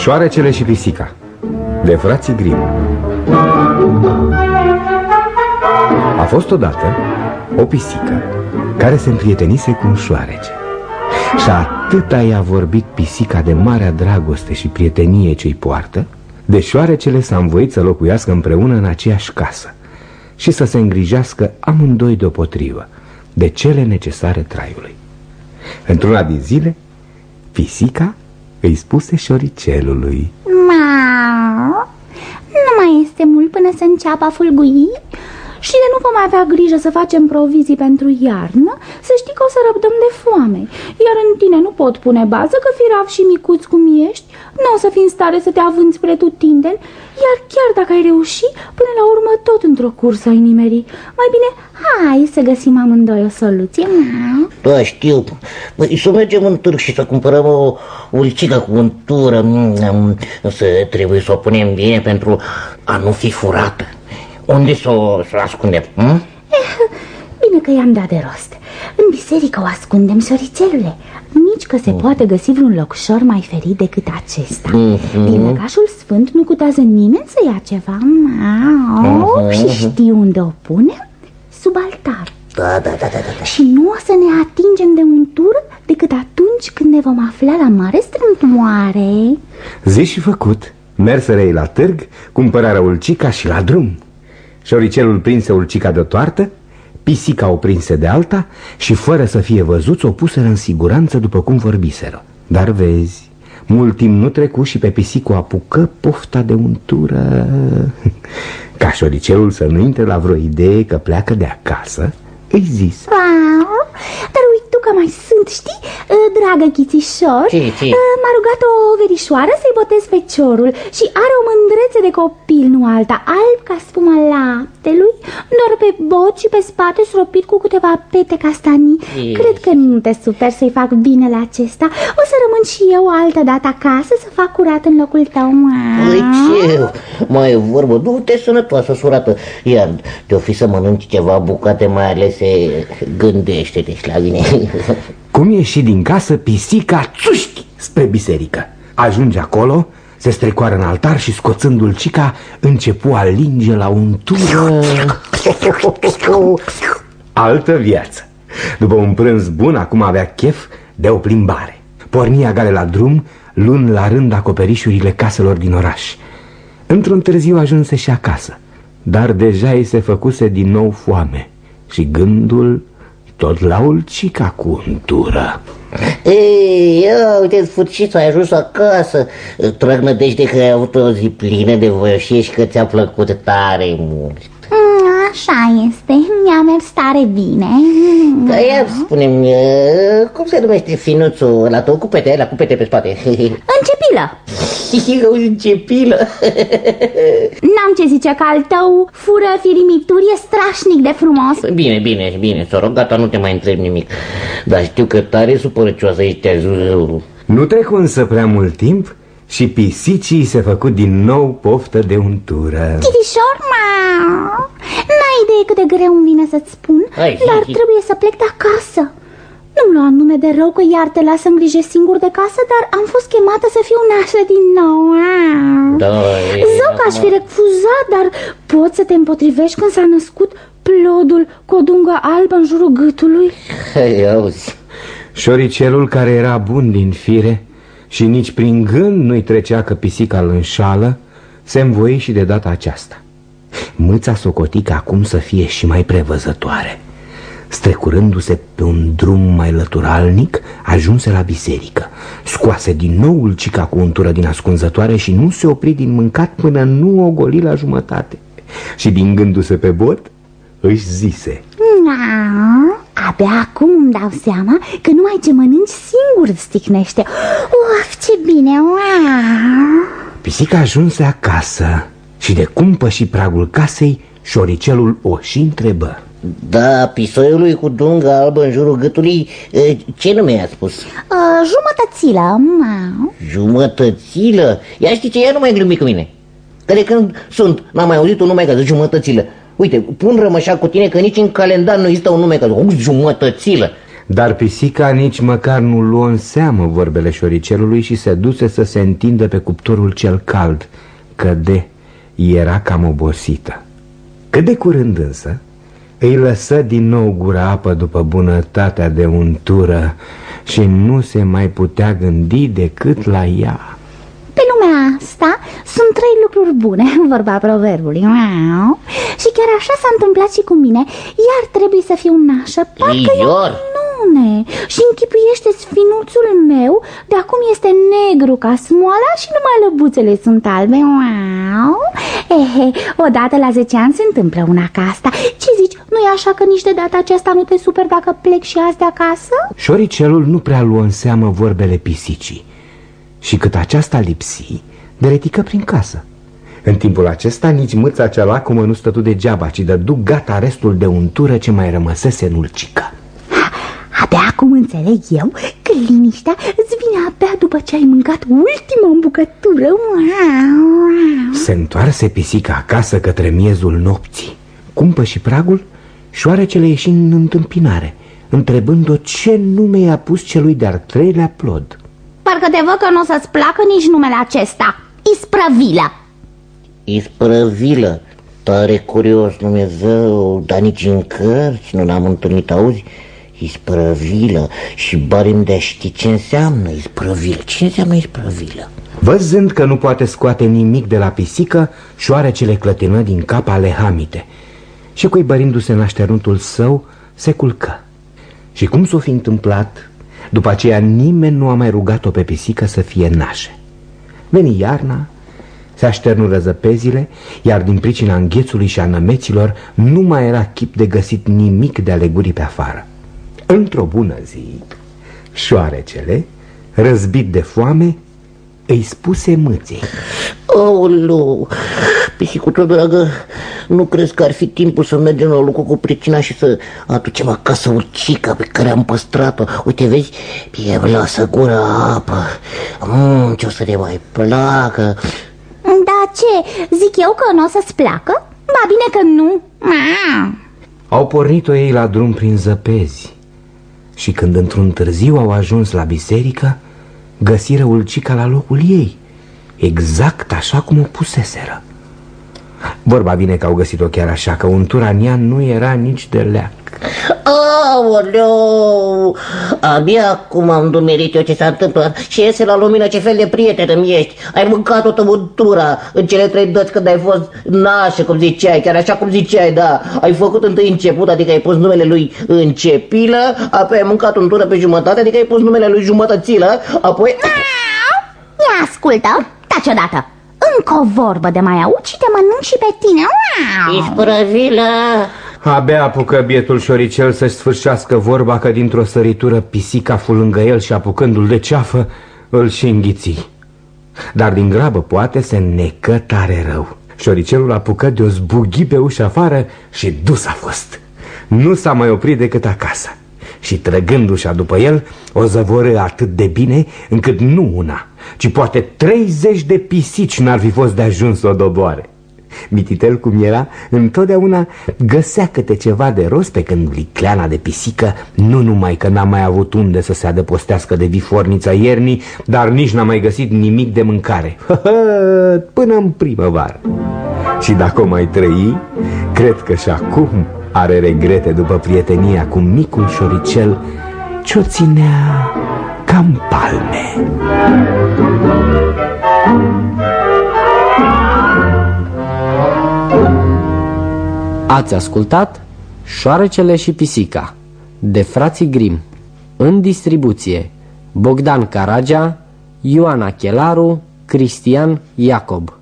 Șoarecele și pisica. De frații Grim A fost odată o pisică Care se împrietenise cu un șoarece. Și atâta i-a vorbit pisica de marea dragoste și prietenie ce-i poartă De șoarecele s-a învoit să locuiască împreună în aceeași casă Și să se îngrijească amândoi deopotrivă De cele necesare traiului. Într-una din zile, pisica îi spuse șoricelului. Mau, nu mai este mult până să înceapă a fulgui și de nu vom avea grijă să facem provizii pentru iarnă, să știi că o să răbdăm de foame. Iar în tine nu pot pune bază că firav și micuț cum ești, nu o să fii în stare să te avânți pretutindeni, iar chiar dacă ai reușit, până la urmă tot într-o cursă ai nimeri. Mai bine, hai să găsim amândoi o soluție. Da, știu. Băi, să mergem în târg și să cumpărăm o ulcică cu untură. Să trebuie să o punem bine pentru a nu fi furată. Unde să o să ascundem? Hm? Eh, bine că i-am dat de rost. În biserică o ascundem, sorițelule. Nici că se mm. poate găsi vreun loc ușor mai ferit decât acesta. Mm -hmm. Din lăcașul sfânt nu cutează nimeni să ia ceva. Mm -hmm. Și știi unde o punem? Sub altar. Da, da, da, da, da. Și nu o să ne atingem de untură decât atunci când ne vom afla la mare strâmtoare. Zi și făcut. Merserei la târg, cumpărarea ulcica și la drum. Șoricelul prinse ulcica de toartă, pisica o prinse de alta și fără să fie văzuți o puseră în siguranță după cum vorbiseră. Dar vezi, mult timp nu trecu și pe pisicu apucă pofta de untură. Ca șoricelul să nu intre la vreo idee că pleacă de acasă, îi zis Dar uite tu că mai sunt, știi, ă, dragă chițișor. Ă, M-a rugat o verișoară să-i botez feciorul Și are o mândrețe de copil, nu alta. Alb ca spuma laptelui Doar pe bot și pe spate stropit cu câteva pete castanii. Ei. Cred că nu te super să-i fac bine la acesta. O să rămân și eu altă dată acasă să fac curat în locul tău Păi ce? Mai e vorbă, du-te sănătoasă, surată. Iar te-o fi să mănânci ceva bucate mai ales se gândește-te și la mine Cum ieși din casă, pisica țuști spre biserică? Ajunge acolo, se strecoară în altar și scoțând dulcica Începu a linge la untură Altă viață. După un prânz bun, acum avea chef de o plimbare. Pornia gale la drum, luând la rând acoperișurile caselor din oraș. Într-un târziu ajunse și acasă Dar deja îi se făcuse din nou foame și gândul tot la ulcica cu untură. Ei, ia uite, în sfârșit ai ajuns acasă. Trag nădejde că ai avut o zi plină de voioșie și că ți-a plăcut tare mult. Mm, așa este, mi-a mers tare bine. Că ia spune cum se numește finuțul la tău? Cupete, la cupete pe spate. Începilă. Începilă. N-am ce zice că al tău fură firimituri e strașnic de frumos. Bine, bine, bine, s-o rog, gata, nu te mai întreb nimic. Dar știu că tare supărăcioasă ești azul Nu trecu însă prea mult timp și pisicii se făcut din nou poftă de untură. Chirișor, N-ai idee cât de greu îmi vine să-ți spun Hai, Dar zi, zi. trebuie să plec de acasă. Nu-mi lua nume de rău că iar te las să îngrijesc singur de casă Dar am fost chemată să fiu nașă din nou da, Zău că aș fi refuzat, dar poți să te împotrivești când s-a născut plodul cu o dungă albă în jurul gâtului? Hai, auzi. Șoricelul care era bun din fire și nici prin gând nu-i trecea că pisica îl înșală, se învoi și de data aceasta. Mâța socotică acum să fie și mai prevăzătoare. Strecurându-se pe un drum mai lăturalnic, ajunse la biserică. Scoase din nou ulcica cu untură din ascunzătoare și nu se opri din mâncat până nu o goli la jumătate. Și din gându-se pe bot, își zise Abia acum îmi dau seama că numai ce mănânci singur sticnește Uf, ce bine! Pisica ajunse acasă și de cum păși pragul casei, șoricelul o și întrebă. Da, pisoiului cu dungă albă în jurul gâtului, ce nume i-a spus? Uh, jumătățilă. Jumătățilă? Ia știi ce, ea nu mai glumi cu mine. Că de când sunt, n-am mai auzit un nume ca de jumătățilă. Uite, pun rămășa cu tine că nici în calendar nu există un nume ca o jumătățilă. Dar pisica nici măcar nu luă în seamă vorbele șoricelului și se duse să se întindă pe cuptorul cel cald. Căde, era cam obosită. Cât de curând însă, îi lăsă din nou gura apă după bunătatea de untură și nu se mai putea gândi decât la ea. Pe lumea asta sunt trei lucruri bune, vorba proverbului. Și chiar așa s-a întâmplat și cu mine. Iar trebuie să fiu nașă, parcă Ior. minune. Și închipuiește sfinuțul meu, de acum este negru ca smoala și numai lăbuțele sunt albe. Ehe, odată la 10 ani se întâmplă una ca asta. Ce zici, nu e așa că nici de data aceasta nu te super dacă plec și azi de acasă? Șoricelul nu prea luă în seamă vorbele pisicii și cât aceasta lipsi, deretică prin casă. În timpul acesta, nici mâța cea lacumă nu stătu degeaba, ci dădu gata restul de untură ce mai rămăsese în ulcică. Abia acum înțeleg eu că liniștea îți vine abia după ce ai mâncat ultima îmbucătură. Se întoarse pisica acasă către miezul nopții. Cumpă și pragul, șoarecele ieși în întâmpinare, întrebând-o ce nume i-a pus celui de-al treilea plod. Parcă te văd că nu o să-ți placă nici numele acesta. Isprăvilă. Isprăvilă. Tare curios, Dumnezeu, dar nici în cărți nu l-am întâlnit, auzi? Isprăvilă și barim de a ști ce înseamnă isprăvilă. Ce înseamnă isprăvilă? Văzând că nu poate scoate nimic de la pisică, șoarecele clătină din cap ale hamite și cuibărindu-se în așternuntul său, se culcă. Și cum s-o fi întâmplat, după aceea nimeni nu a mai rugat-o pe pisică să fie nașe. Veni iarna, se așternură zăpezile, iar din pricina înghețului și a nămeților nu mai era chip de găsit nimic de alegurii pe afară. Într-o bună zi, șoarecele, răzbit de foame, îi spuse mâței. Aoleu, pisicuță dragă, nu crezi că ar fi timpul să mergem la lucru cu pricina și să aducem acasă urcica pe care am păstrat-o? Uite, vezi, e lasă gura apă. Mm, ce o să ne mai placă. Da ce? Zic eu că nu o să-ți placă? Ba bine că nu. Au pornit-o ei la drum prin zăpezi și când într-un târziu au ajuns la biserică, găsiră ulcica la locul ei, exact așa cum o puseseră. Vorba bine că au găsit-o chiar așa, că untura în ea nu era nici de leac. Aoleu, abia acum am dumerit eu ce s-a întâmplat și iese la lumină ce fel de prieten îmi ești. Ai mâncat toată mântura în cele trei dăți când ai fost nașă, cum ziceai, chiar așa cum ziceai, da. Ai făcut întâi început, adică ai pus numele lui începilă, apoi ai mâncat untura pe jumătate, adică ai pus numele lui jumătățilă, apoi... Ia ascultă, taci odată. Încă o vorbă de mai aud și te mănânc și pe tine. Isprăvilă! Abia apucă bietul șoricel să-și sfârșească vorba că dintr-o săritură pisica fu lângă el și apucându-l de ceafă, îl și înghiți. Dar din grabă poate se necă tare rău. Șoricelul apucă de o zbughi pe ușa afară și dus a fost. Nu s-a mai oprit decât acasă. Și trăgând ușa după el, o zăvoră atât de bine încât nu una, ci poate 30 de pisici n-ar fi fost de ajuns să o doboare. Mititel cum era, întotdeauna găsea câte ceva de rost pe când vicleana de pisică nu numai că n-a mai avut unde să se adăpostească de vifornița iernii, dar nici n-a mai găsit nimic de mâncare. Până în primăvară. Și dacă o mai trăi, cred că și acum are regrete după prietenia cu micul șoricel ce-o ținea cam palme. Ați ascultat Șoarecele și pisica de frații Grim în distribuție Bogdan Caragea, Ioana Chelaru, Cristian Iacob